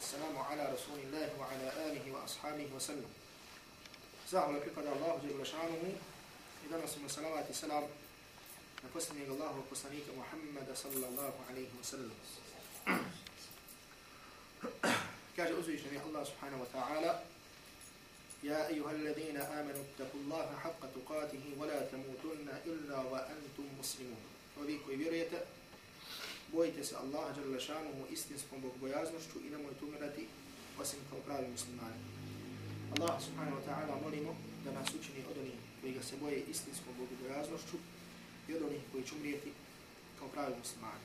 والسلام على رسول الله وعلى آله وأصحابه وسلم. زعم لك قد الله جل شانه إذا نصم السلام السلام نقسم الله وقسميك محمد صلى الله عليه وسلم كاج أزويش نبي الله سبحانه وتعالى يا أيها الذين آمنوا اتقوا الله حق تقاته ولا تموتن إلا وأنتم مسلمون وبيكو بريت bojite se Allaha dželle šanuhu istinskom bogobojaznošću i nemojte umirati osim kao pravi muslimani. Allah subhanahu wa ta'ala molimo da nas učini od onih koji ga se boje istinskom bogobojaznošću i od onih koji će umrijeti kao pravi muslimani.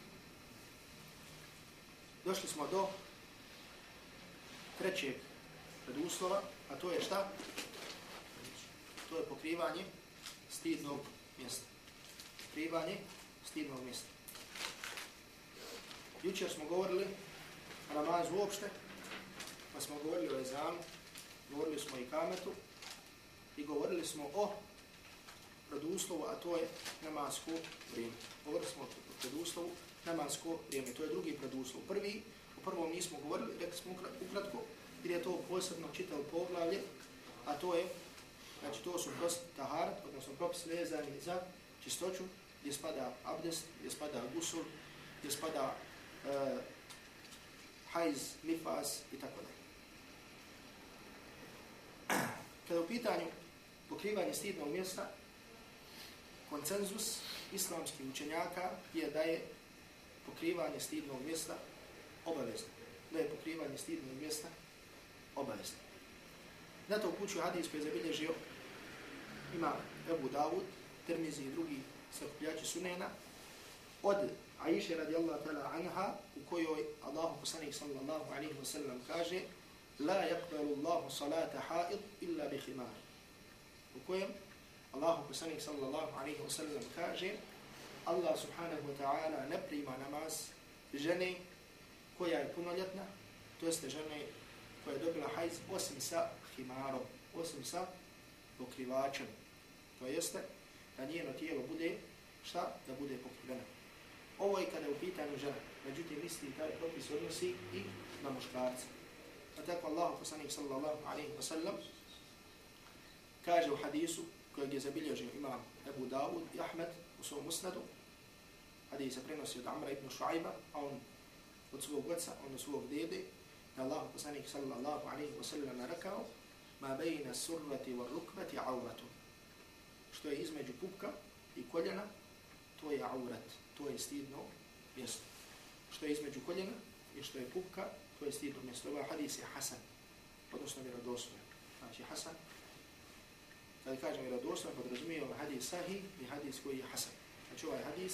Došli smo do trećeg preduslova, a to je šta? To je pokrivanje stidnog mjesta. Pokrivanje stidnog mjesta. Jučer smo govorili o namazu uopšte, pa smo govorili o ezanu, govorili smo i kametu i govorili smo o preduslovu, a to je namasko vrijeme. Govorili smo o preduslovu namasko vrijeme. To je drugi preduslov. Prvi, u prvom nismo govorili, rekli smo ukratko, jer je to posebno čitao poglavlje, a to je, znači to su prost taharat, odnosno propis vezani za čistoću, gdje spada abdest, gdje spada gusul, gdje spada uh, hajz, nifas i tako dalje. Kada u pitanju pokrivanje stidnog mjesta, koncenzus islamskih učenjaka je da je pokrivanje stidnog mjesta obavezno. Da je pokrivanje stidnog mjesta obavezno. Na to kuću hadis koji je zabilježio ima Ebu Davud, Termizi i drugi sakupljači sunena, od Aisha radijallahu ta'ala anha u kojoj Allah poslanik sallallahu alaihi wa sallam kaže La yakbalu Allahu salata haid illa bi khimar. U kojem Allah poslanik sallallahu alaihi wa sallam kaže Allah subhanahu wa ta'ala ne prima namaz žene koja je punoljetna, to jeste žene koja je dobila hajz osim sa himarom, osim sa pokrivačem. To jeste da njeno tijelo bude šta? Da bude pokriveno. Ovo je kada je u pitanju žena. Međutim, isti taj propis odnosi i na muškarca. Pa a tako Allah, poslanik sallallahu alaihi wa sallam, kaže u hadisu kojeg je zabilježio imam Ebu Dawud i Ahmed u svom musnadu, hadis se prenosi od Amra ibn Shu'ayba, a on od svog oca, on od svog dede, da Allah, poslanik sallallahu alaihi wa sallam, rekao, ma bejna survati wa rukbati auratu. Što je između pupka i koljena, to je aurat to je stidno mjesto. Što je između koljena i što je pupka, to je stidno mjesto. Ovaj hadis je Hasan, odnosno vjerodostojan. Znači Hasan, kada kažem vjerodostojan, podrazumije ovaj hadis sahih i hadis koji je Hasan. Znači ovaj hadis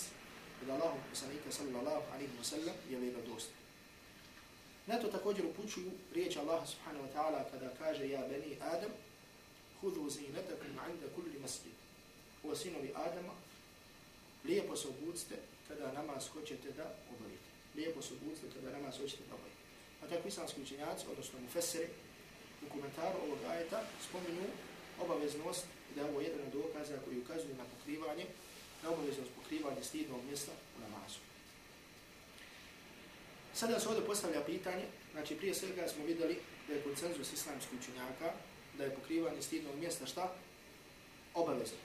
od Allahu poslanika sallallahu alaihi wa sallam je vjerodostojan. Na to također upućuju riječ Allaha subhanahu wa ta'ala kada kaže ja beni Adam, hudu zinetakum inda kulli masjid. Ovo sinovi Adama, lijepo se obucite kada namaz hoćete da obavite. Lijepo se obucite kada namaz hoćete da obavite. A tako islamski učenjaci, odnosno mufesiri, u komentaru ovog ajeta spominju obaveznost da je ovo jedan od dokaza koji ukazuju na pokrivanje, na obaveznost pokrivanja stidnog mjesta u namazu. Sada se ovdje postavlja pitanje, znači prije svega smo vidjeli da je koncenzus islamskih učenjaka, da je pokrivanje stidnog mjesta šta? Obavezno.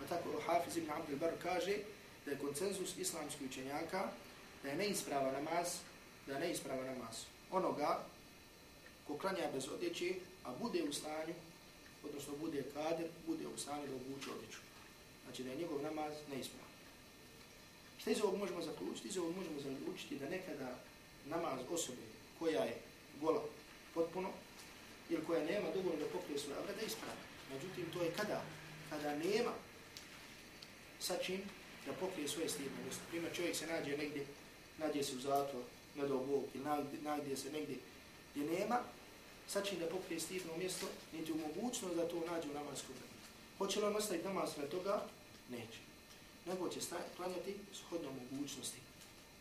Pa tako Hafiz ibn Abdel Bar kaže da je koncenzus islamskih učenjaka da je neisprava namaz, da je neisprava namaz onoga ko klanja bez odjeće, a bude u stanju, odnosno bude kader, bude u stanju da obuče odjeću. Znači da je njegov namaz neispravan. Šta iz ovog možemo zaključiti? Iz ovog možemo zaključiti da nekada namaz osobe koja je gola potpuno ili koja nema dovoljno da pokrije svoje avre, da je ispravna. Međutim, to je kada? Kada nema sa čim da pokrije svoje stidne mjesto. Primjer, čovjek se nađe negdje, nađe se u zatvor, ne do Bog, ili nađe se negdje gdje nema, sa čim da pokrije stidno mjesto, niti u mogućnost da to nađe u namaskom vremenu. Hoće li on ostaviti namaz sve toga? Neće. Nego će klanjati shodno mogućnosti.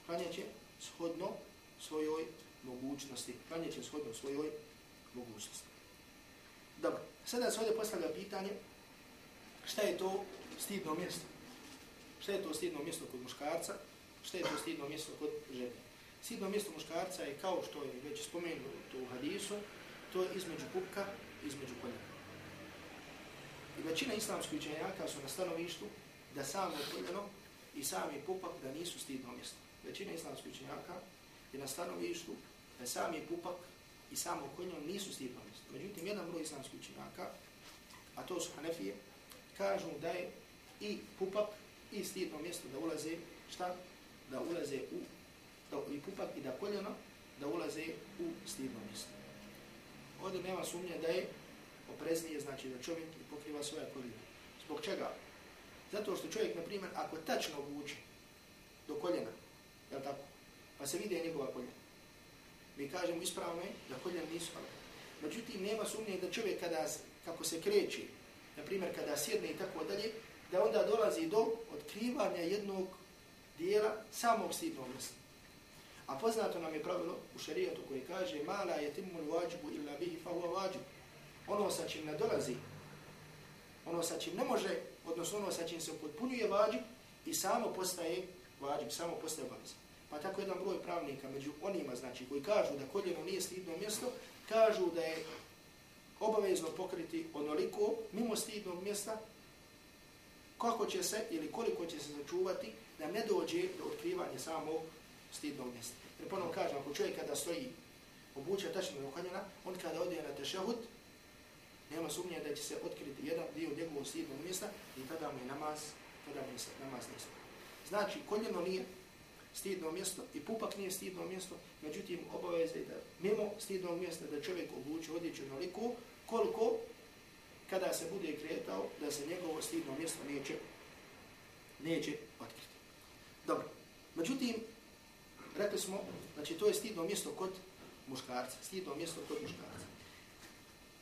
Klanjat će shodno svojoj mogućnosti. Klanjat će shodno svojoj mogućnosti. Dobro, sada se ovdje postavlja pitanje šta je to stidno mjesto? Šta je to stidno mjesto kod muškarca? Šta je to stidno mjesto kod žene? Stidno mjesto muškarca je kao što je već spomenuto u hadisu, to je između pupka, između koljena. I većina islamskih učenjaka su na stanovištu da samo koljeno i sami pupak da nisu stidno mjesto. Većina islamskih učenjaka je na stanovištu da sami pupak i samo koljeno nisu stidno mjesto. Međutim, jedan broj islamskih učenjaka, a to su Hanefije, kažu da je i pupak i stidno mjesto da ulaze, šta? Da ulaze u, da, i pupak i da koljeno da ulaze u stidno mjesto. Ovdje nema sumnje da je opreznije, znači da čovjek pokriva svoja koljena. Zbog čega? Zato što čovjek, na primjer, ako tačno obuče do koljena, je tako? Pa se vidi njegova koljena. Mi kažemo ispravno je da koljena nisu ali. Međutim, nema sumnje da čovjek kada, kako se kreće, na primjer, kada sjedne i tako dalje, da onda dolazi do otkrivanja jednog dijela samog stidnog mjesta. A poznato nam je pravilo u šarijatu koji kaže mala je timmul vađibu illa bihi fa huwa vađub. Ono sa čim ne dolazi, ono sa čim ne može, odnosno ono sa čim se potpunjuje vađub i samo postaje vađub, samo postaje obaveza. Pa tako jedan broj pravnika među onima, znači, koji kažu da koljeno nije stidno mjesto, kažu da je obavezno pokriti onoliko mimo stidnog mjesta, kako će se ili koliko će se začuvati da ne dođe do otkrivanja samog stidnog mjesta. Jer ponovno kažem, ako čovjek kada stoji obuća tačno do on kada ode na tešahut, nema sumnje da će se otkriti jedan dio njegovog stidnog mjesta i tada mu je namaz, tada mu je namaz nisu. Znači, koljeno nije stidno mjesto i pupak nije stidno mjesto, međutim, obaveze da mimo stidnog mjesta da čovjek obuče odjeću na liku, koliko kada se bude kretao da se njegovo stidno mjesto neće, neće otkriti. Dobro. Međutim, rekli smo, znači to je stidno mjesto kod muškarca, stidno mjesto kod muškarca.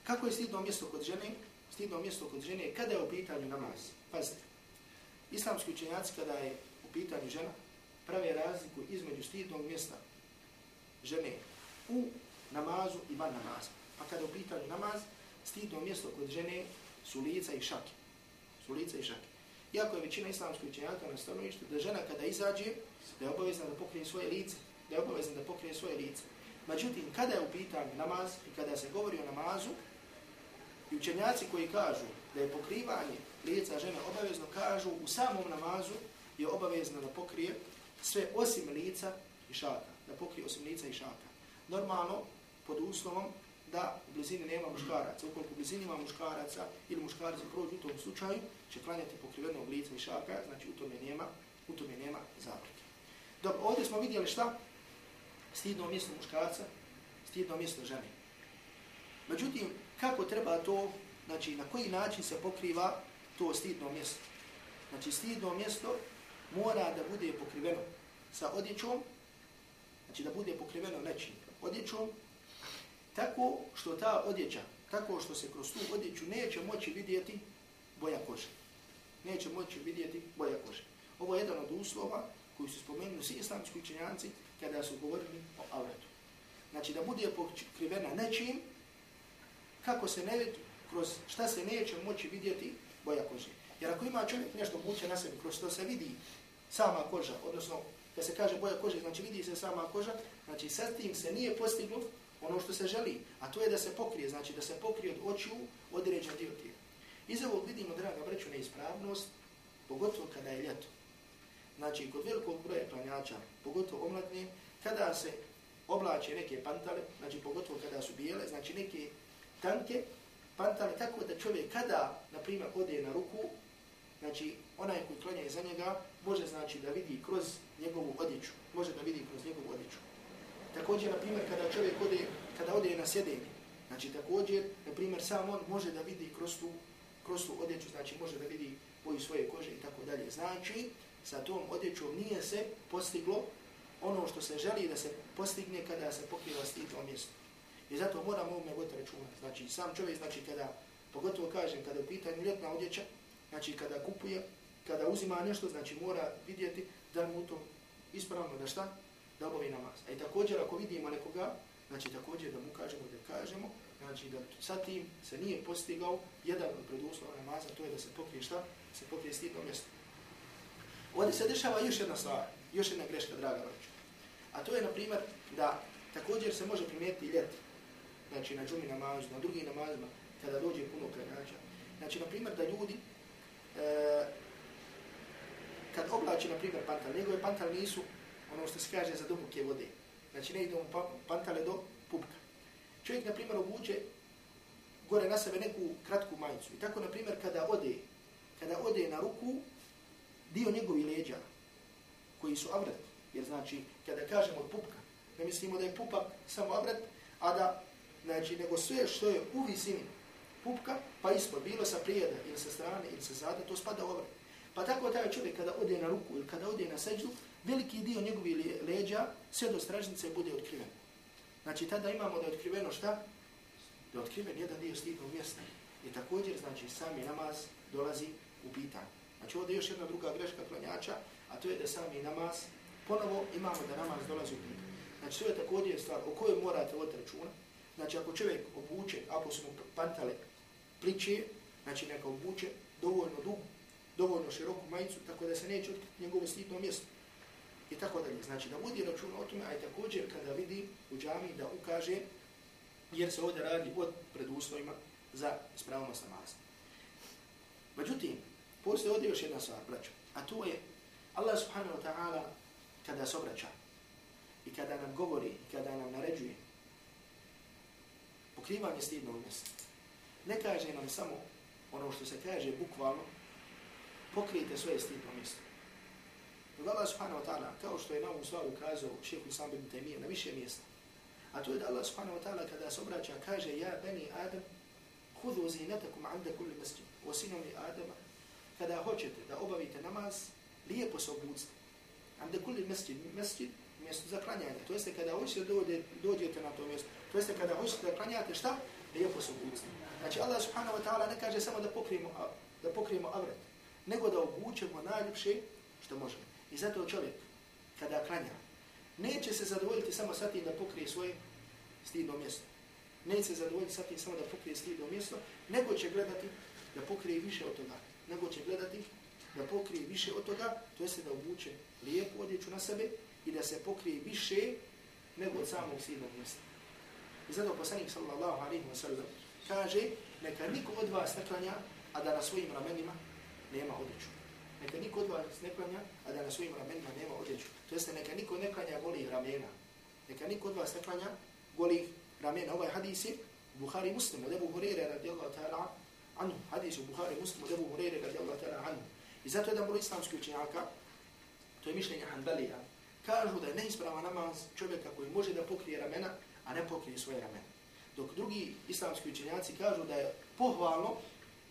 Kako je stidno mjesto kod žene? Stidno mjesto kod žene kada je u pitanju namaz. Pazite, islamski učenjaci kada je u pitanju žena, prave razliku između stidnog mjesta žene u namazu i van namaza. Pa kada je u pitanju namaz, stidno mjesto kod žene su lica i šake. Su lica i šake. Iako je većina islamskih učenjaka na stanovištu da žena kada izađe, da je obavezna da pokrije svoje lice, da je obavezna da pokrije svoje lice. Međutim, kada je u pitanju namaz i kada se govori o namazu, I učenjaci koji kažu da je pokrivanje lica žene obavezno, kažu u samom namazu je obavezno da pokrije sve osim lica i šaka. Da pokrije osim lica i šaka. Normalno, pod uslovom da u blizini nema muškaraca. Ukoliko u blizini ima muškaraca ili muškarci prođu u tom slučaju, će klanjati pokriveno oblice i šaka, znači u tome nema, u tome nema zabrike. Dobro, ovdje smo vidjeli šta? Stidno mjesto muškarca, stidno mjesto žene. Međutim, kako treba to, znači na koji način se pokriva to stidno mjesto. Znači stidno mjesto mora da bude pokriveno sa odjećom, znači da bude pokriveno nečim odjećom, tako što ta odjeća, tako što se kroz tu odjeću neće moći vidjeti boja kože. Neće moći vidjeti boja kože. Ovo je jedan od uslova koji su spomenuli svi islamski učenjanci kada su govorili o avretu. Znači da bude pokrivena nečim kako se ne vidi, kroz šta se neće moći vidjeti boja kože. Jer ako ima čovjek nešto muče na sebi, kroz što se vidi sama koža, odnosno kad se kaže boja kože, znači vidi se sama koža, znači sa tim se nije postiglo ono što se želi, a to je da se pokrije, znači da se pokrije od očiju određen dio tijela. Iz ovog vidimo, draga breću, neispravnost, pogotovo kada je ljeto. Znači, kod velikog broja klanjača, pogotovo omladne, kada se oblače neke pantale, znači pogotovo kada su bijele, znači neke tanke pantale tako da čovjek kada, na primjer, ode na ruku, znači onaj koji klanja iza njega, može znači da vidi kroz njegovu odjeću, može da vidi kroz njegovu odjeću. Također, na primjer, kada čovjek ode, kada ode na sjedenje, znači također, na primjer, sam on može da vidi kroz tu, kroz tu odjeću, znači može da vidi boju svoje kože i tako dalje. Znači, sa tom odjećom nije se postiglo ono što se želi da se postigne kada se pokriva stidno mjesto. I zato moramo ovome voditi računa. Znači, sam čovjek, znači, kada, pogotovo kažem, kada je u pitanju ljetna odjeća, znači, kada kupuje, kada uzima nešto, znači, mora vidjeti da mu to ispravno da šta? Da obavi namaz. A i također, ako vidimo nekoga, znači, također da mu kažemo da kažemo, znači, da sa tim se nije postigao jedan od preduslova namaza, to je da se pokrije šta? Se pokrije stidno mjesto. Ovdje se dešava još jedna stvar, još jedna greška, draga rođa. A to je, na primjer, da također se može primijetiti ljeti. Znači, na džumi namazu, na drugim namazima, kada dođe puno klanjača. Znači, na primjer, da ljudi, e, kad oblači, na primjer, pantal, njegove pantal nisu ono što se kaže za duboke vode. Znači, ne idemo pa- pantale do pupka. Čovjek, na primjer, obuče gore na sebe neku kratku majicu. I tako, na primjer, kada ode, kada ode na ruku, dio njegovi leđa, koji su avret, jer znači, kada kažemo pupka, ne mislimo da je pupak samo avret, a da, znači, nego sve što je u visini pupka, pa ispod, bilo sa prijeda ili sa strane ili sa zada, to spada u avret. Pa tako taj čovjek kada ode na ruku ili kada ode na seđu, veliki dio njegovih leđa sve do stražnice bude otkriven. Znači tada imamo da je otkriveno šta? Da je otkriven jedan dio stidnog mjesta. I također, znači, sami namaz dolazi u pitanje. Znači ovdje je još jedna druga greška klanjača, a to je da sami namaz, ponovo imamo da namaz dolazi u pitanje. Znači to je također stvar o kojoj morate voditi računa. Znači ako čovjek obuče, ako su mu pantale pliče, znači neka obuče dovoljno dugu, dovoljno široku majicu, tako da se neće otkriti njegovo stidno mjesto. I tako dalje. Znači da vodi račun o tome, a i također kada vidi u džami da ukaže, jer se ovdje radi od preduslovima za spravnost namaza. Međutim, postoje ovdje još jedna stvar, braćo, a to je Allah subhanahu wa ta'ala kada se obraća i kada nam govori i kada nam naređuje pokrivanje stidnog mjesta. Ne kaže nam samo ono što se kaže bukvalno, pokrijte svoje stidno mjesto. Nego Allah subhanahu wa ta'ala, kao što je na ovu stvaru kazao šehu Islam bin Taymiyyah na više mjesta, a to je da Allah subhanahu wa ta'ala kada se obraća kaže ja bani Adam, hudu zinatakum anda kulli masjid, o sinovi Adama, kada hoćete da obavite namaz, lijepo se obucite. Anda kulli masjid, masjid, mjesto za klanjanje. To jeste kada hoćete dođe, dođete na to mjesto. To jeste kada hoćete da klanjate šta? Lijepo se obucite. Znači Allah subhanahu wa ta'ala ne kaže samo da pokrijemo, da pokrijemo avret, nego da obučemo najljepše što možemo. I zato čovjek, kada klanja, neće se zadovoljiti samo sa tim da pokrije svoje stidno mjesto. Neće se zadovoljiti sa tim samo da pokrije stidno mjesto, nego će gledati da pokrije više od toga. Nego će gledati da pokrije više od toga, to jeste da obuče lijepu odjeću na sebe i da se pokrije više nego od samog stidnog mjesta. I zato poslanik sallallahu alaihi wa sallam kaže, neka niko od vas ne klanja, a da na svojim ramenima nema odjeću. Neka niko od vas ne klanja, a da na svojim ramenima nema odjeću. To jeste, neka niko ne klanja golih ramena. Neka niko od vas ne klanja golih ramena. Ovaj hadis je Bukhari muslim od Ebu Hurire radijallahu ta'ala anhu. Hadis je Bukhari muslim od Ebu Hurire radijallahu ta'ala anhu. I zato je da broj islamski učenjaka, to je mišljenje Hanbalija, kažu da je neispravan namaz čovjeka koji može da pokrije ramena, a ne pokrije svoje ramena. Dok drugi islamski učenjaci kažu da je pohvalno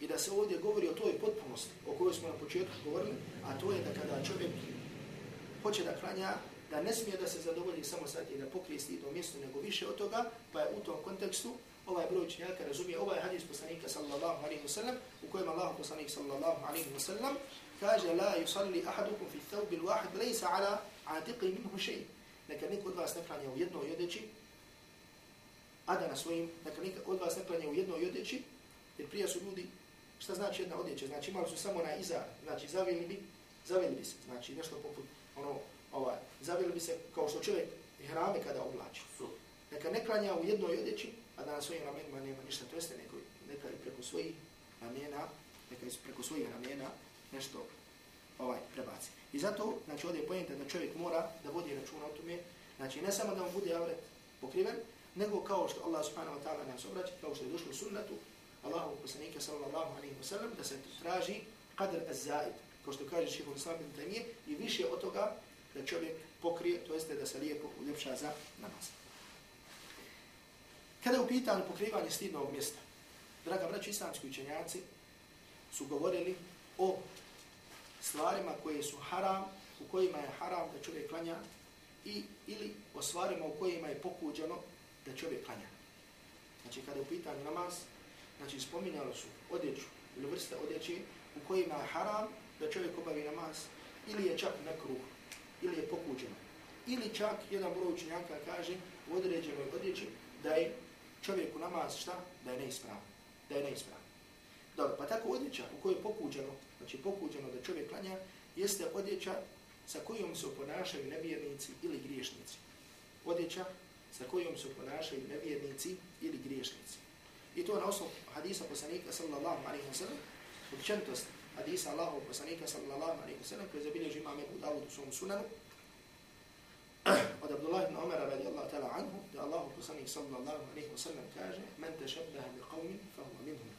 i da se ovdje govori o toj potpunosti o kojoj smo na početku govorili, a to je da kada čovjek hoće da klanja, da ne smije da se zadovolji samo sad i da pokrije to mjesto, nego više od toga, pa je u tom kontekstu ovaj broj činjaka razumije ovaj hadis poslanika sallallahu alaihi wa sallam, u kojem Allah poslanik sallallahu alaihi wa sallam kaže la yusalli ahadukum fi thawbil wahid laysa ala atiqi minhu šeji. Neka niko od vas ne klanja u jednoj odeći, a da na svojim, neka niko od vas ne klanja u jednoj odeći, jer prije su ljudi Šta znači jedna odjeća? Znači imali su samo na iza, znači zavili bi, zavili bi se, znači nešto poput ono, ovaj, zavili bi se kao što čovjek hrame kada oblači. Neka ne klanja u jednoj odjeći, a da na svojim ramenima nema ništa, to jeste neko, neka i preko svojih ramena, neka i preko svojih ramena nešto ovaj, prebaci. I zato, znači ovdje je pojenta da čovjek mora da vodi računa o tome, znači ne samo da mu bude avret pokriven, nego kao što Allah subhanahu wa ta'ala nas obraća, kao što je došlo u sunnetu, Allahu poslanika sallallahu alaihi wa sallam da se traži qadr az-zaid, kao što kaže šeho Islam ibn Taymije, i više od toga da čovjek pokrije, to jeste da se lijepo uljepša za namaz. Kada je u pitanju pokrivanje stidnog mjesta, draga braći islamski učenjaci su govorili o stvarima koje su haram, u kojima je haram da čovjek klanja, i, ili o stvarima u kojima je pokuđeno da čovjek klanja. Znači, kada je u pitanju namaz, znači spominjali su odjeću ili vrste odjeće u kojima je haram da čovjek obavi namaz ili je čak nekruh ili je pokuđeno. Ili čak jedan broj učenjaka kaže u određenoj odjeći da je čovjek u namaz šta? Da je neispravan. Da je neispravan. Dobro, pa tako odjeća u kojoj je pokuđeno, znači pokuđeno da čovjek klanja, jeste odjeća sa kojom se ponašaju nevjernici ili griješnici. odjeća sa kojom se ponašaju nevjernici ili griješnici. I to na osnovu hadisa poslanika sallallahu alaihi wa sallam, općentost hadisa Allahov poslanika sallallahu alaihi wa sallam, koji zabilježi imam Ebu Dawud u svom sunanu, od Abdullah ibn Umara radijallahu ta'ala anhu, da Allahov poslanik sallallahu alaihi wa sallam kaže, men tešabbaha bi qavmin, fa huwa minhum.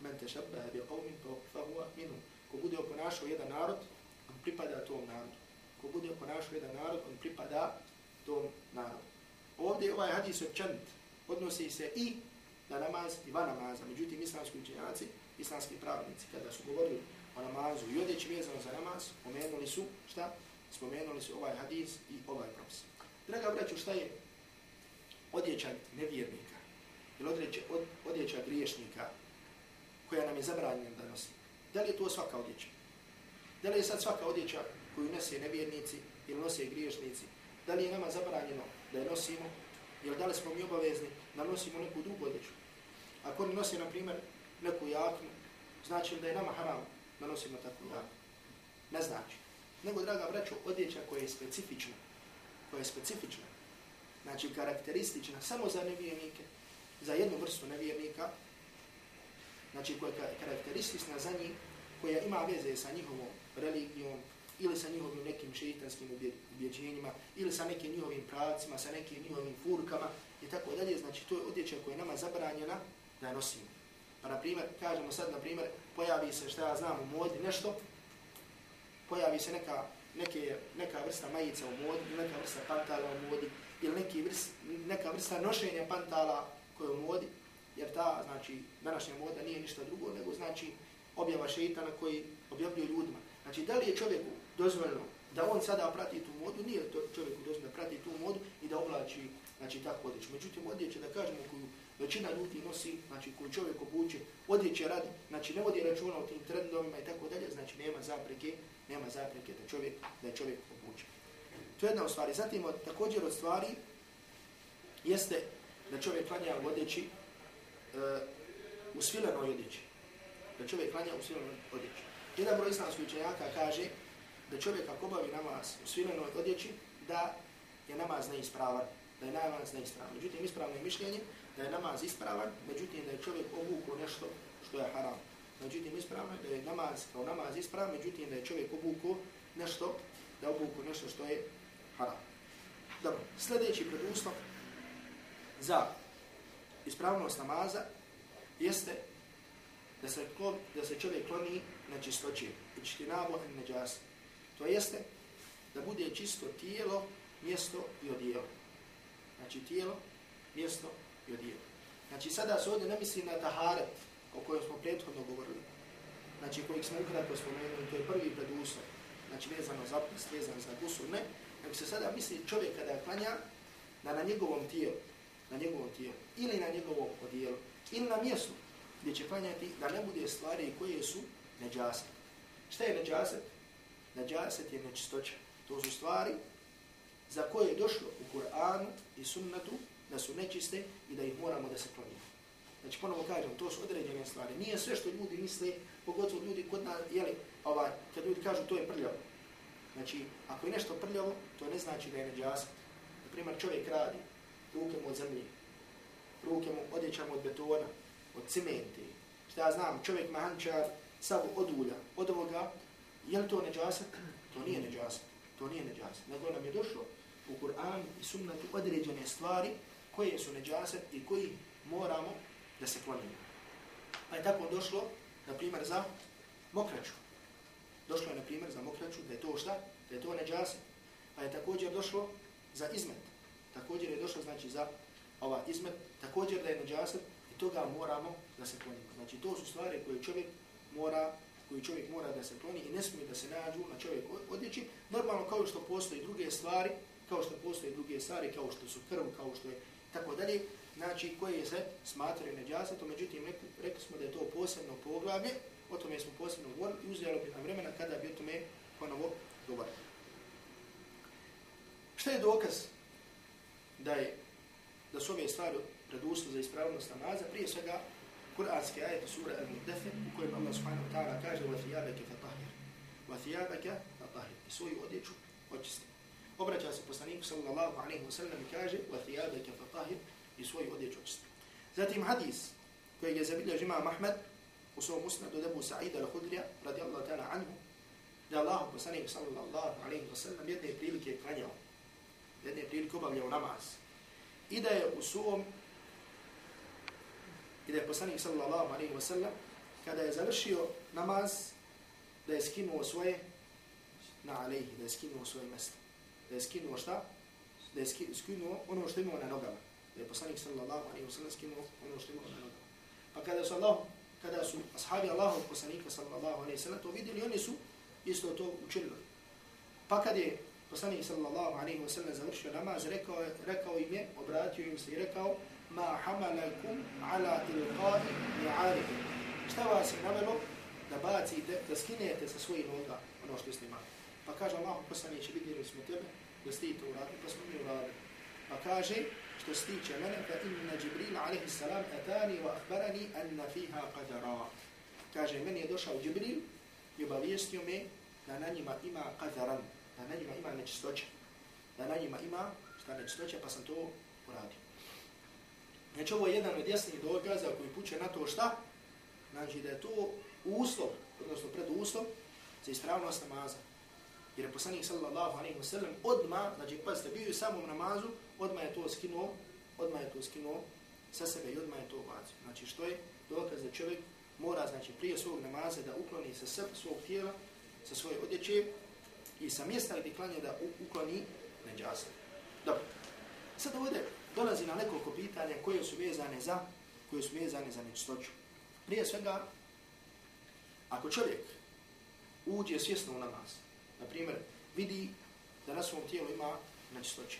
Men tešabbaha bi qavmin, fa huwa minhum. Ko bude oponašao jedan narod, on pripada tom narodu. Ko bude oponašao jedan narod, on pripada tom narodu. Ovdje ovaj hadis općenit odnosi se i na namaz i van namaza. Međutim, islamski učenjaci, islamski pravnici, kada su govorili o namazu i odjeći vezano za namaz, spomenuli su, šta? Spomenuli su ovaj hadis i ovaj propis. Draga braću, šta je odjeća nevjernika ili odjeća, od, odjeća griješnika koja nam je zabranjena da nosi? Da li je to svaka odjeća? Da li je sad svaka odjeća koju nose nevjernici ili nose griješnici? Da li je nama zabranjeno da je nosimo? Jer da li smo mi obavezni da nosimo neku drugu odjeću? Ako oni nosi, na primjer, neku jaknu, znači da je nama haram da nosimo takvu jaknu? Ne znači. Nego, draga braćo, odjeća koja je specifična, koja je specifična, znači karakteristična samo za nevjernike, za jednu vrstu nevjernika, znači koja je karakteristična za njih, koja ima veze sa njihovom religijom, ili sa njihovim nekim šeitanskim ubjeđenjima, ili sa nekim njihovim pravcima, sa nekim njihovim furkama i tako dalje. Znači, to je odjeća koja je nama zabranjena da je nosimo. Pa, na primjer, kažemo sad, na primjer, pojavi se, šta ja znam, u modi nešto, pojavi se neka, neke, neka vrsta majica u modi, neka vrsta pantala u modi, ili neki vrst, neka vrsta nošenja pantala koja je u modi, jer ta, znači, današnja moda nije ništa drugo, nego znači objava šeitana koji objavljuju ljudima. Znači, da li je čovjeku dozvoljeno da on sada prati tu modu, nije to čovjeku dozvoljeno da prati tu modu i da oblači, znači, tako odjeću. Međutim, odjeće, da kažemo, koju većina ljudi nosi, znači, koju čovjek obuče, odjeće radi, znači, ne vodi računa o tim trendovima i tako dalje, znači, nema zapreke, nema zapreke da čovjek, da je čovjek obuče. To je jedna od stvari. Zatim, od, također od stvari, jeste da čovjek klanja u odjeći, uh, u svilenoj odjeći. Da čovjek klanja u svilenoj odjeći. Jedan broj islamskih učenjaka kaže da čovjek ako obavi namaz u svilenoj odjeći, da je namaz neispravan, da je namaz neispravan. Međutim, ispravno je mišljenje da je namaz ispravan, međutim da je čovjek obukao nešto što je haram. Međutim, ispravno je da je namaz kao namaz ispravan, međutim da je čovjek obukao nešto, da obukao nešto što je haram. Dobro, sljedeći preduslov za ispravnost namaza jeste da se, da se čovjek kloni na čistoći, ičtinabo en neđas. To jeste da bude čisto tijelo, mjesto i odijelo. Znači tijelo, mjesto i odijelo. Znači sada se ovdje ne misli na taharet o kojem smo prethodno govorili. Znači kojeg smo ukratko spomenuli, to je prvi preduslov. Znači vezano za pust, vezano za gusul, ne. Nego se sada misli čovjek kada klanja da na njegovom tijelu, na njegovom tijelu, ili na njegovom odijelu, ili na mjestu gdje će klanjati da ne bude stvari koje su neđaset. Šta je neđaset? Neđaset je nečistoća. To su stvari za koje je došlo u Kur'anu i sunnetu da su nečiste i da ih moramo da se klonimo. Znači, ponovo kažem, to su određene stvari. Nije sve što ljudi misle, pogotovo ljudi kod nas, jeli, ovaj, kad ljudi kažu to je prljavo. Znači, ako je nešto prljavo, to ne znači da je neđaset. Naprimjer, čovjek radi, ruke mu od zemlje, ruke mu odjećamo od betona, od cementi. Šta ja znam, čovjek mahančar, sav od ulja, od ovoga, je li to neđaset? To nije neđaset. To nije neđaset. Nego nam je došlo u Kur'an i sunnatu određene stvari koje su neđaset i koji moramo da se klonimo. Pa je tako došlo, na primjer, za mokraču. Došlo je, na primjer, za mokraču, da je to šta? Da je to neđaset. Pa je također došlo za izmet. Također je došlo, znači, za ova izmet. Također da je neđaset i toga moramo da se klonimo. Znači, to su stvari koje čovjek mora koji čovjek mora da se kloni i ne smije da se nađu na čovjek odjeći. Normalno kao što postoje druge stvari, kao što postoje druge stvari, kao što su krv, kao što je tako dalje, znači koje se smatraju neđasetom, međutim rekli smo da je to posebno poglavlje, o tome smo posebno govorili i uzelo bi nam vremena kada bi o tome ponovo govorili. Šta je dokaz da je da su ove stvari preduslo za ispravnost namaza? Prije svega كل آس في آية سورة المدثر وكل الله سبحانه وتعالى كاجة وثيابك فطهر وثيابك فطهر سوء يؤديك وجسد أبرك أسي بسانيك صلى الله عليه وسلم كاجة وثيابك فطهر سوء يؤديك وجسد ذاتي محديث كي يزبيل جماعة محمد وصوى مسند دبو سعيد الخدرية رضي الله تعالى عنه. ده الله بسانيك صلى الله عليه وسلم يدني كي قانيا يدني بريل كبا نماز. إذا يؤسوهم i da je poslanik sallallahu alaihi wa sallam kada je završio namaz da je skinuo svoje na alaihi, da je skinuo svoje mjesto. Da je skinuo šta? Da je skinuo ono što imao na nogama. Da je poslanik sallallahu alaihi wa sallam skinuo ono što imao na nogama. Pa kada su Allah, kada su ashabi Allahov poslanika sallallahu alaihi wa sallam to vidjeli, oni su isto to učinili. Pa kad je poslanik sallallahu alaihi wa sallam završio namaz, rekao, rekao im je, obratio im se i rekao, ma hamalakum ala tilqa'i mi'arikum. Šta vas je navelo da bacite, da skinete sa svojih noga ono što ste imali. Pa kaže Allah, poslaniće, vidjeli smo tebe, da ste to uradili, pa smo mi uradili. Pa kaže, što se tiče mene, fa inna Jibril a.s. etani wa akhbarani anna fiha qadara. Kaže, meni je došao Jibril i obavijestio me da na njima ima qadaran, da na njima ima nečistoća, Da na njima ima šta nečistoća, pa sam to uradio. Znači, ovo je jedan od jasnih dokaza koji puče na to šta? Znači, da je to uslov, odnosno preduslov za ispravnost namaza. Jer je poslanik sallallahu alaihi wa sallam odma, znači pa ste bili u samom namazu, odma je to skinuo, odma je to skinuo sa sebe i odma je to bacio. Znači što je dokaz da čovjek mora znači prije svog namaza da ukloni sa srp svog tijela, sa svoje odjeće i sa mjesta gdje klanje da ukloni neđasa. Dobro. Sad ovdje dolazi na nekoliko pitanja koje su vezane za koje su vezane za nečistoću. Prije svega, ako čovjek uđe svjesno u namaz, na primjer, vidi da na svom tijelu ima nečistoće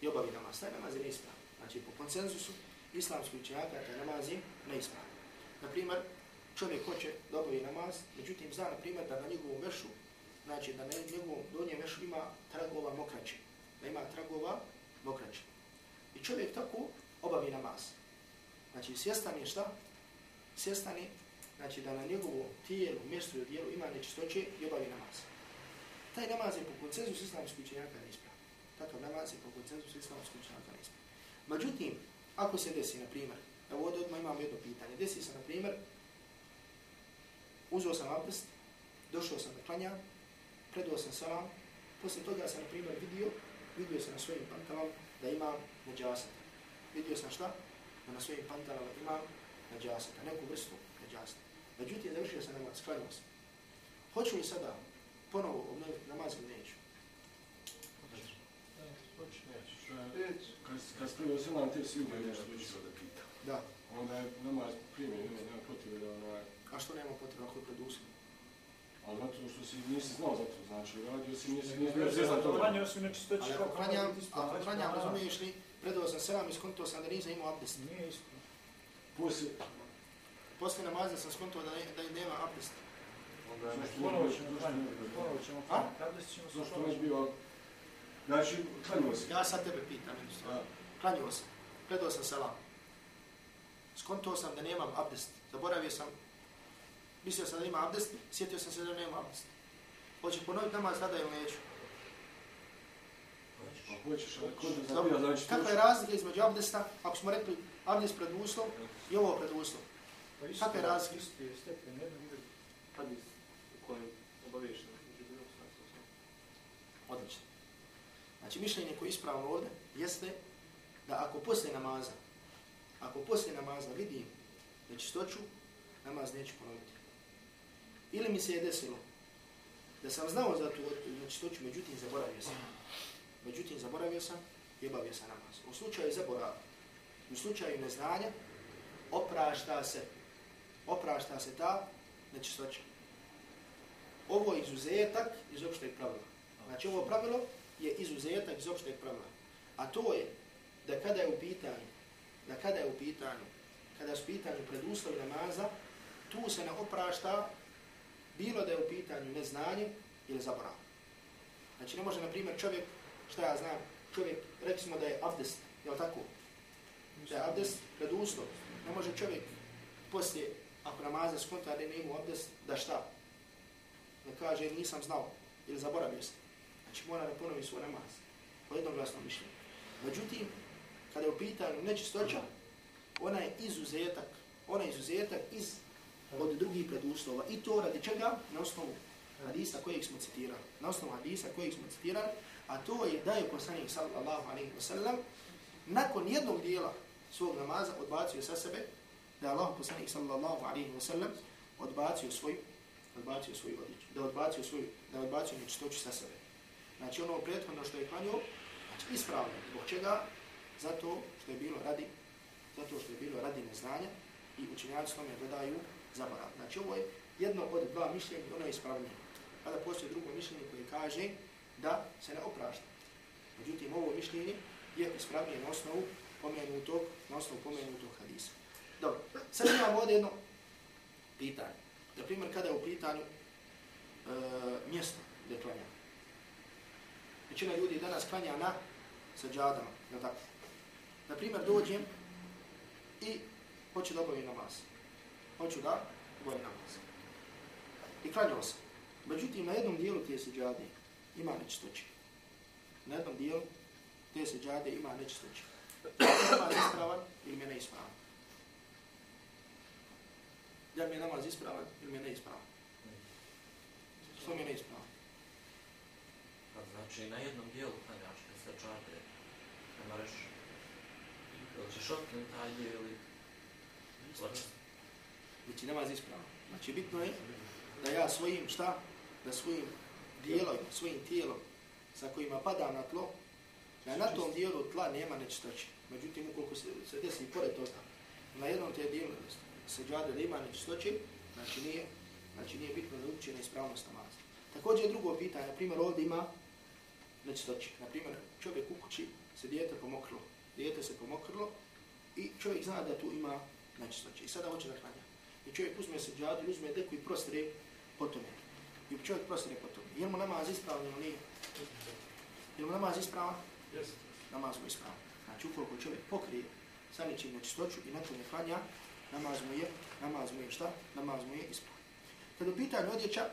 i obavi namaz, taj namaz je neispravan. Znači, po konsenzusu islamskoj učenjaka, taj namaz je neispravan. Na primjer, čovjek hoće da obavi namaz, međutim, zna, na primjer, da na njegovom vešu, znači da na njegovom donjem vešu ima tragova mokraće, da ima tragova mokraće. I čovjek tako obavi namaz. Znači, svjestan je šta? Svjestan je, znači, da na njegovu tijelu, mjestu i dijelu ima nečistoće i obavi namaz taj namaz je po koncenzusu islamskih učenjaka neispravan. Takav namaz je po koncenzusu islamskih učenjaka neispravan. Međutim, ako se desi, na primjer, evo ovdje odmah imam jedno pitanje, desi se, na primjer, uzeo sam abdest, došao sam da klanjam, predao sam salam, poslije toga sam, na primjer, vidio, vidio sam na svojim pantalama da imam neđasata. Vidio sam šta? Da na svojim pantalama imam neđasata, neku vrstu neđasata. Međutim, završio sam namaz, klanjao sam. Hoću li sada ponovo obnoviti namaz ili neću? Kad se prvo selam, te si uvijek nešto više da pita. Da. Onda je namaz primjer, nema, potrebe da onaj... A što nema potrebe ako je preduslov? Ali zato što si nisi znao za to, znači, radio si, nisi, nisi bio svjesan toga. Klanjao si nečistoći Ali ako klanjam, ako klanjam, razumiješ li, predao sam selam i skonto sam da nisam imao abdest. Nije isto. Poslije, Poslije namaza sam skonto da, ne, da nema abdest. onda je nešto Ponovo ćemo klanjati. Ponovo ćemo klanjati. Kada ćemo se Zašto već bio... Znači, klanio si. Ja sad tebe pitam jednu stvar. Da. Klanjao sam, predao sam selam. Skonto sam da nemam abdest. Zaboravio sam, mislio sam da ima abdest, sjetio sam se da nema abdest. Hoće ponoviti namaz tada ili neću? Pa hoćeš, ali kod da Dobro, zabija, znači... kakva je razlika između abdesta, ako smo rekli abdest pred uslov i ovo pred uslov? Pa? Isti je stepen, jedan uvijek. hadis u kojem obavješno Džibril Odlično. Znači, mišljenje koje je ispravno ovdje jeste da ako poslije namaza, ako poslije namaza vidim nečistoću, namaz neću ponoviti. Ili mi se je desilo da sam znao za tu nečistoću, međutim zaboravio sam. Međutim zaboravio sam i obavio sam namaz. U slučaju zaborava, u slučaju neznanja, oprašta se, oprašta se ta nečistoća. Ovo je izuzetak iz opšteg pravila. Znači ovo pravilo je izuzetak iz opšteg pravila. A to je da kada je u pitanju, da kada je u pitanju, kada su pitanju preduslovi namaza, tu se ne oprašta bilo da je u pitanju neznanje ili zaborav. Znači ne može, na primjer, čovjek, šta ja znam, čovjek, rekli smo da je abdest, je li tako? Da je abdest preduslov. Ne može čovjek poslije, ako namaze skonta da ne ima abdest, da šta? Da kaže nisam znao ili zaboravio sam. Znači mora da ponovi svoj namaz. Po jednoglasno mišljenje. Međutim, kada je u pitanju nečistoća, ona je izuzetak, ona je izuzetak iz od drugih preduslova. I to radi čega? Na osnovu hadisa kojeg smo citirali. Na osnovu hadisa kojeg smo citirali, a to je da je poslanik sallallahu alaihi wa sallam nakon jednog dijela svog namaza odbacio sa sebe, da je Allah poslanik sallallahu alaihi wa sallam odbacio svoj odbacio svoju odjeću, da odbacio svoju, da odbacio nečistoću sa sebe. Znači ono prethodno što je klanio, znači ispravno. Zbog čega? Zato što je bilo radi, zato što je bilo radi neznanja i učenjaci tome dodaju zaborav. Znači ovo je jedno od dva mišljenja, ono je ispravnije. Kada postoje drugo mišljenje koje kaže da se ne oprašta. Međutim, ovo mišljenje je ispravnije na osnovu pomenutog, na osnovu pomenutog hadisa. Dobro, sad imamo ovdje jedno pitanje. Na primjer, kada je u pitanju e, mjesto gdje klanja. Većina ljudi danas klanja na sađadama, je tako? Na primjer, dođem i hoću da obavim namaz. Hoću da obavim namaz. I klanjao sam. Međutim, na jednom dijelu te sađade ima nečistoće. Na jednom dijelu te sađade ima nečistoće. Ima ispravan ili mi je neispravan. Da mi je namaz ispravan ili mi je neispravan. Što mi je neispravan? Pa znači na jednom dijelu klanjaš kad se čarde, ne moraš, ili ćeš otklim taj dio ili... Znači namaz ispravan. Znači bitno je da ja svojim šta? Da svojim dijelom, svojim tijelom sa kojima pada na tlo, da na tom dijelu tla nema nečistoće. Međutim, ukoliko se, se desi pored toga, na jednom te dijelu seđade da ima nečistoće, znači nije, znači nije bitno da uopće neispravnost namaza. Također drugo pitanje, na primjer ovdje ima nečistoće. Na primjer, čovjek u kući se dijete pomokrilo. dijete se pomokrilo i čovjek zna da tu ima nečistoće. I sada hoće da klanja. I čovjek uzme seđadu i uzme deku i prostire po tome. I čovjek prostire po tome. Je li mu namaz ispravan ili nije? Je li mu namaz ispravan? Yes. Namaz mu ispravan. Znači ukoliko čovjek pokrije sa nečim nečistoću i nakon je klanja, namaz mu je, namaz mu je šta? Namaz mu je ispravan. Kada u pitanju odjeća,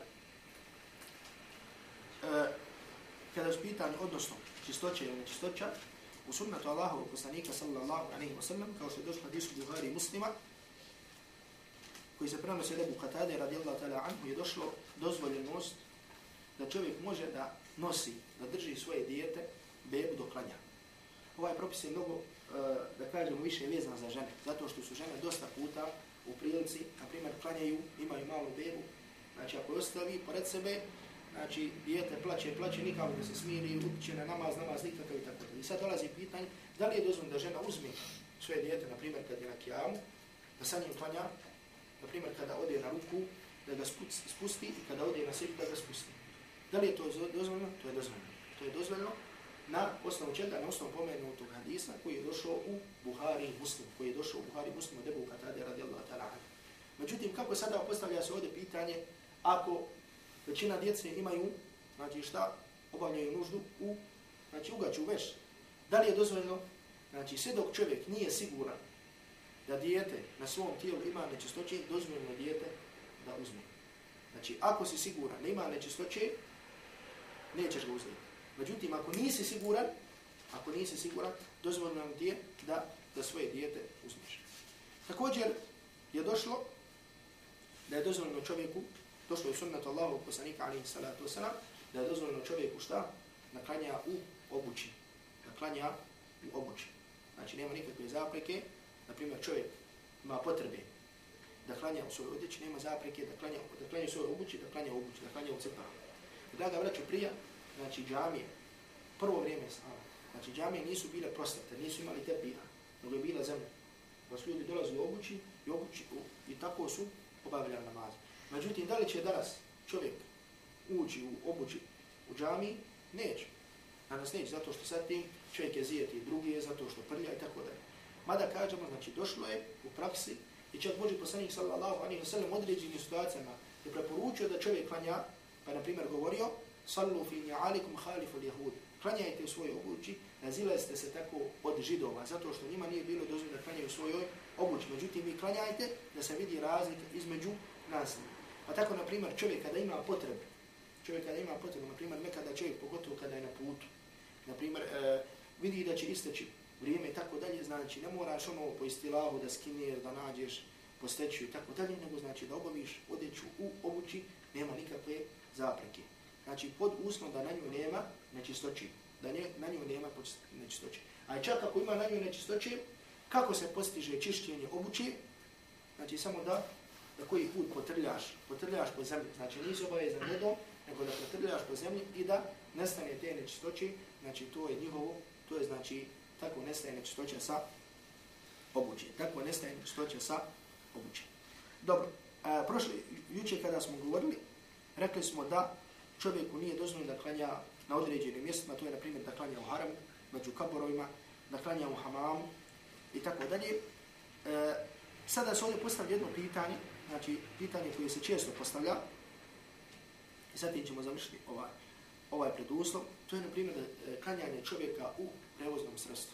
e, kada u pitanju odnosno čistoće ili nečistoća, u sunnetu Allahovog poslanika sallallahu alaihi wa sallam, kao što je došlo hadisu Buhari muslima, koji se prenosi Rebu Katade radijallahu ta'ala anhu, je došlo dozvoljenost da čovjek može da nosi, da drži svoje dijete bebu do klanja. Ovaj propis je mnogo, e, da kažemo, više vezan za žene, zato što su žene dosta puta u prilici, na primjer, klanjaju, imaju malu bebu, znači ako ostavi pored sebe, znači dijete plaće, plaće, nikako da se smiri, utiče na namaz, namaz nikakav i tako. I sad dolazi pitanje, da li je dozvoljeno da žena uzme svoje dijete, na primjer, kad je na kijamu, da sa njim klanja, na primjer, kada ode na ruku, da ga spusti i kada ode na sebi, da ga spusti. Da li je to dozvoljeno? To je dozvoljeno. To je dozvoljeno na osnovu čega, na osnovu pomenutog hadisa koji je došao u Buhari i Muslim, koji je došao u Buhari i Muslim od Ebu Katade radijallahu ta'ala. Međutim, kako sada postavlja se ovdje pitanje, ako većina djece imaju, znači šta, obavljaju nuždu u, znači ugaću veš, da li je dozvoljeno, znači sve dok čovjek nije siguran da dijete na svom tijelu ima nečistoće, dozvoljeno dijete da uzme. Znači, ako si siguran da ima nečistoće, nećeš ga uzeti. Međutim, ako nisi siguran, ako nisi siguran, dozvoljeno nam je da, da svoje dijete uzmeš. Također je došlo da je dozvoljeno čovjeku, došlo je sunnat Allahu poslanika alaihi salatu wasalam, da je dozvoljeno čovjeku šta? Da klanja u obući. Da klanja u obući. Znači, nema nikakve zapreke. Naprimjer, čovjek ima potrebe da klanja u svojoj odjeći, nema zapreke da klanja, da klanja u svojoj obući, da klanja u obući, da klanja u cepama. Draga vraću prija, znači džamije, prvo vrijeme sama, znači džamije nisu bile prostate, nisu imali tepija, nego je bila zemlja. Pa su ljudi dolazili u obući i, obući, i tako su obavljali namaz. Međutim, da li će danas čovjek ući u obući u džamiji? Neće. Danas neće, zato što sad tim čovjek je zijeti drugi, je, zato što prlja i tako dalje. Mada kažemo, znači došlo je u praksi i čak Boži poslanik sallallahu alaihi wa sallam određenim situacijama je preporučio da čovjek klanja, pa na primjer govorio, sallu fi nja'alikum halifu al-yahud. Klanjajte u svojoj obući, nazileste se tako od židova, zato što njima nije bilo dozvoljeno da klanjaju u svojoj obući. Međutim, vi klanjajte da se vidi razlika između nas. Pa tako, na primjer, čovjek kada ima potrebu, Čovjek kada ima potrebu, na primjer, nekada čovjek, pogotovo kada je na putu, na primjer, e, vidi da će isteći vrijeme i tako dalje, znači ne moraš ono po istilahu da skinjer, da nađeš po stečju i tako dalje, nego znači da obaviš odeću u obući, nema nikakve zapreke. Znači pod usnom da na nju nema nečistoći, da nje, na nju nema nečistoći. A čak ako ima na nju nečistoći, kako se postiže čišćenje obući, znači samo da da koji put potrljaš, potrljaš po zemlji, znači nisi obavezan vodom, nego da potrljaš po zemlji i da nestane te nečistoći, znači to je njihovo, to je znači tako nestaje nečistoća sa obuće. Tako nestaje nečistoća sa obuće. Dobro, a, prošli, juče kada smo govorili, rekli smo da čovjeku nije dozvoljeno da klanja na određenim mjestima, to je na primjer da klanja u haramu, među kaborovima, da klanja u hamamu i tako dalje. E, sada se ovdje postavlja jedno pitanje, znači pitanje koje se često postavlja, i sad ćemo završiti ovaj, ovaj preduslov, to je na primjer da e, klanjanje čovjeka u prevoznom sredstvu.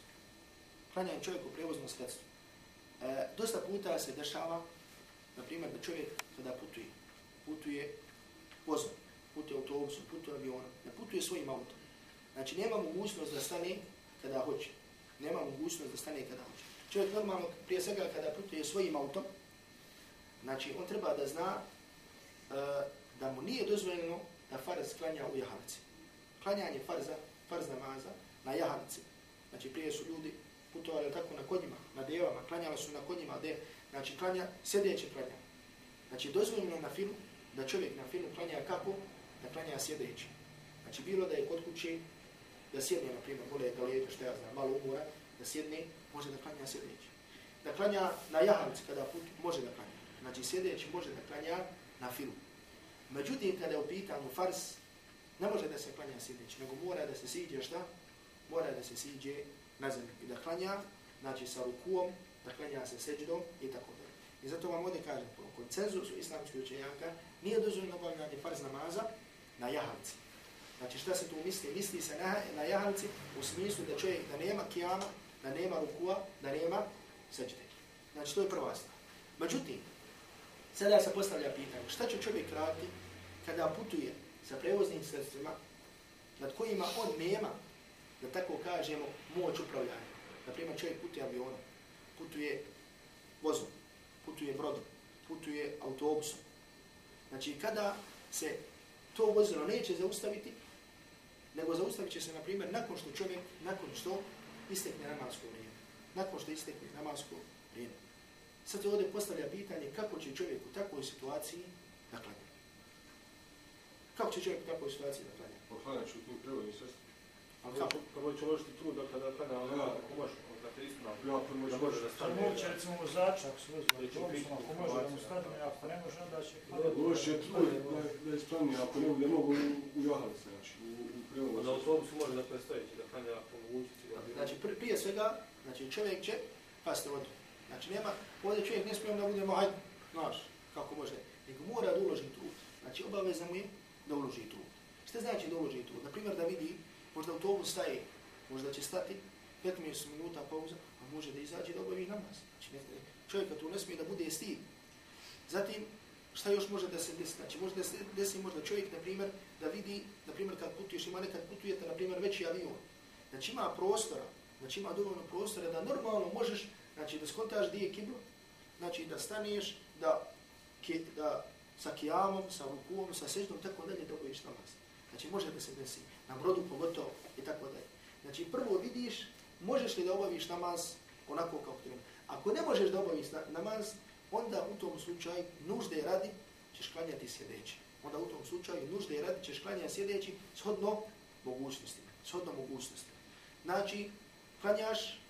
Klanjanje čovjeku u prevoznom sredstvu. E, dosta puta se dešava, na primjer, da čovjek kada putuje, putuje vozom, putuje autobusom, putuje avionom, ne putuje svojim autom. Znači, nema mogućnost da stane kada hoće. Nema mogućnost da stane kada hoće. Čovjek normalno, prije svega, kada putuje svojim autom, znači, on treba da zna e, da mu nije dozvoljeno da farz klanja u jahalici. Klanjanje farza, farz namaza na jahalici. Znači, prije su ljudi putovali tako na konjima, na devama, klanjali su na konjima, de, znači, klanja, sjedeće klanja. Znači, dozvoljeno na filmu, da čovjek na filmu klanja kako? Da klanja sjedeći. Znači, bilo da je kod kuće, da sjedne, na primjer, bolje da lijeđe, što ja znam, malo umora, da sjedne, može da klanja sjedeći. Da klanja na jahalci kada put, može da klanja. Znači, sjedeći može da klanja na filmu. Međutim, kada je u pitanju fars, ne može da se klanja sjedeći, nego mora da se siđe šta? Mora da se siđe na zemlju i da klanja, znači sa rukuom, da klanja se seđdom i tako da. I zato vam ovdje kažem, po koncenzusu islamskih učenjaka, nije dozvoljeno obavljanje farz namaza na jahalci. Znači šta se tu misli? Misli se na, na jahalci u smislu da čovjek da nema kijama, da nema rukua, da nema seđde. Znači to je prva stvar. Međutim, sada se postavlja pitanje, šta će čovjek raditi kada putuje sa prevoznim sredstvima nad kojima on nema, da tako kažemo, moć upravljanja. Naprimjer, čovjek putuje avionom, putuje vozom, putuje brodom, putuje autobusom. Znači, kada se to vozilo neće zaustaviti, nego zaustavit će se, na primjer, nakon što čovjek, nakon što istekne namasko vrijeme. Nakon što istekne namasko vrijeme. Sad se ovdje postavlja pitanje kako će čovjek u takvoj situaciji da klanja. Kako će čovjek u takvoj situaciji da klanja? Poklanjaš u tim i sredstvom. Ali kako? Prvo će uložiti trud da kada ali Ja. ako može, da te ispravno. Ja prvo Da ću može da Sad stane. moguće recimo vozača, ako se vozi Ili će autobusom, ako biti može da mu stane, ako ne može, onda će... Je trud da, da je spremni, ako ne bude mogu u, u jahalice, znači, u, u prevodnom Na sredstvu. autobusu može da prestojeći, da klanja po mogućnosti. da bi- Znači, pr prije svega, znači čovjek će pasti vodu. Znači, nema, ovdje čovjek ne smijem da budemo, hajde, znaš, kako može, nego mora da uloži trud. Znači, obaveza mu je da uloži trud. Šta znači da uloži trud? Naprimjer, da vidi, možda autobus staje, možda će stati, 15 minuta pauza, a može da izađe da obavi namaz. Znači, ne, čovjeka tu ne smije da bude stid. Zatim, šta još može da se desi? Znači, može da se desi možda čovjek, na primjer, da vidi, na primjer, kad putuješ, ima nekad putujete, na primjer, veći avion. Znači, ima prostora, znači ima dovoljno prostora da normalno možeš, znači, da skontaš gdje je kibla, znači, da staneš, da, ki, da sa kijamom, sa rukom, sa sežnom, tako dalje, da obaviš namaz. Znači, može da se desi, na brodu pogotovo, i tako dalje. Znači, prvo vidiš, možeš li da obaviš namaz onako kao treba. Ako ne možeš da obaviš na, namaz, onda u tom slučaju nužde radi ćeš klanjati sjedeći. Onda u tom slučaju nužde radi ćeš klanjati sjedeći shodno mogućnostima. Shodno mogućnostima. Znači, klanjaš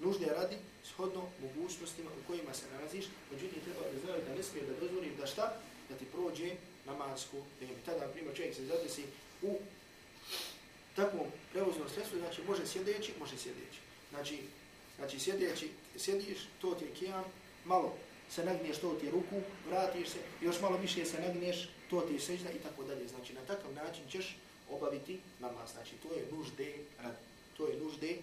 nužde radi shodno mogućnostima u kojima se nalaziš, međutim treba da znaš da ne smije da dozvoliš da šta? Da ti prođe namansku vrijeme. Tada, na primjer, čovjek se zadesi u takvom prevoznom sredstvu, znači može sjedeći, može sjedeći. Znači, znači sjedeći, sjediš, to ti je kijam, malo se nagneš, to ti je ruku, vratiš se, još malo više se nagneš, to ti je sežda i tako dalje. Znači, na takav način ćeš obaviti namaz. Znači, to je nužde radi. To je nužde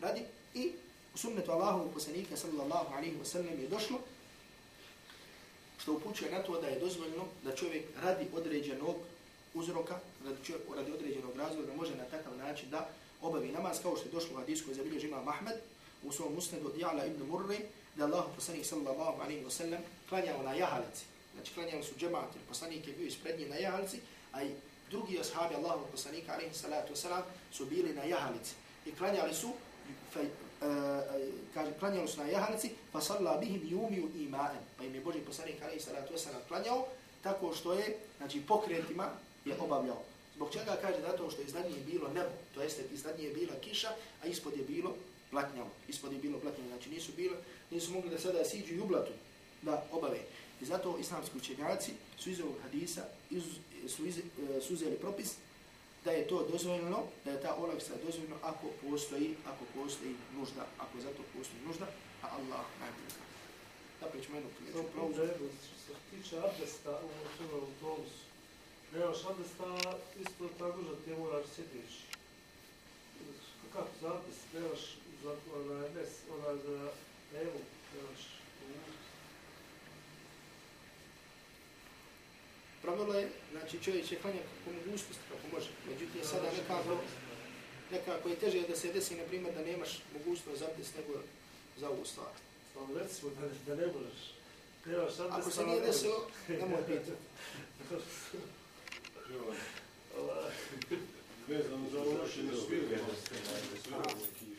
radi. I u sunnetu Allahovu poslanika, sallallahu alaihi wa sallam, je došlo, što upućuje na to da je dozvoljeno da čovjek radi određenog uzroka, radi, radi određenog razloga, može na takav način da obavi namaz, kao što je došlo u hadisku koji zabilježi imam Ahmed, u svom musnedu od Ja'la ibn Murri, da Allah poslanik sallallahu alaihi wa sallam klanjao na jahalici. Znači klanjali su džemat, jer poslanik je bio ispred nje na jahalici, a i drugi ashabi Allahu poslanika alaihi salatu wa sallam su bili na jahalici. I klanjali su, fe, uh, e, kaže, klanjali su na jahalici, pa salla bihim yumiju ima'en. Pa im je Boži poslanik alaihi salatu wa sallam klanjao, tako što je, znači pokretima je obavljao. Zbog čega kaže zato što iznad nje je bilo nebo, to jeste iznad nje je bila kiša, a ispod je bilo platnjavo. Ispod je bilo platnjavo, znači nisu bilo, nisu mogli da sada siđu i ublatu da obave. I zato islamski učenjaci su iz ovog hadisa iz, su, iz, e, su uzeli propis da je to dozvoljeno, da je ta olaksa dozvoljeno ako postoji, ako postoji nužda, ako zato postoji nužda, a Allah najbolje zna. Da ćemo jednu ključu. Što se tiče abdesta u svema autobusu, nemaš abdesta, isto tako da ti moraš sjediš. Kako za abdest, nemaš za onaj mes, onaj za evo, nemaš Pravilo je, znači čovjek će klanjati kako mogućnost, kako može. Međutim, sada nekako, nekako je teže da se desi, na primjer, da nemaš mogućnost za abdest nego za ovu stvar. Samo recimo da, da ne možeš. Ako se nije desilo, nemoj pitati. Dois anos ao rošenju sviramo.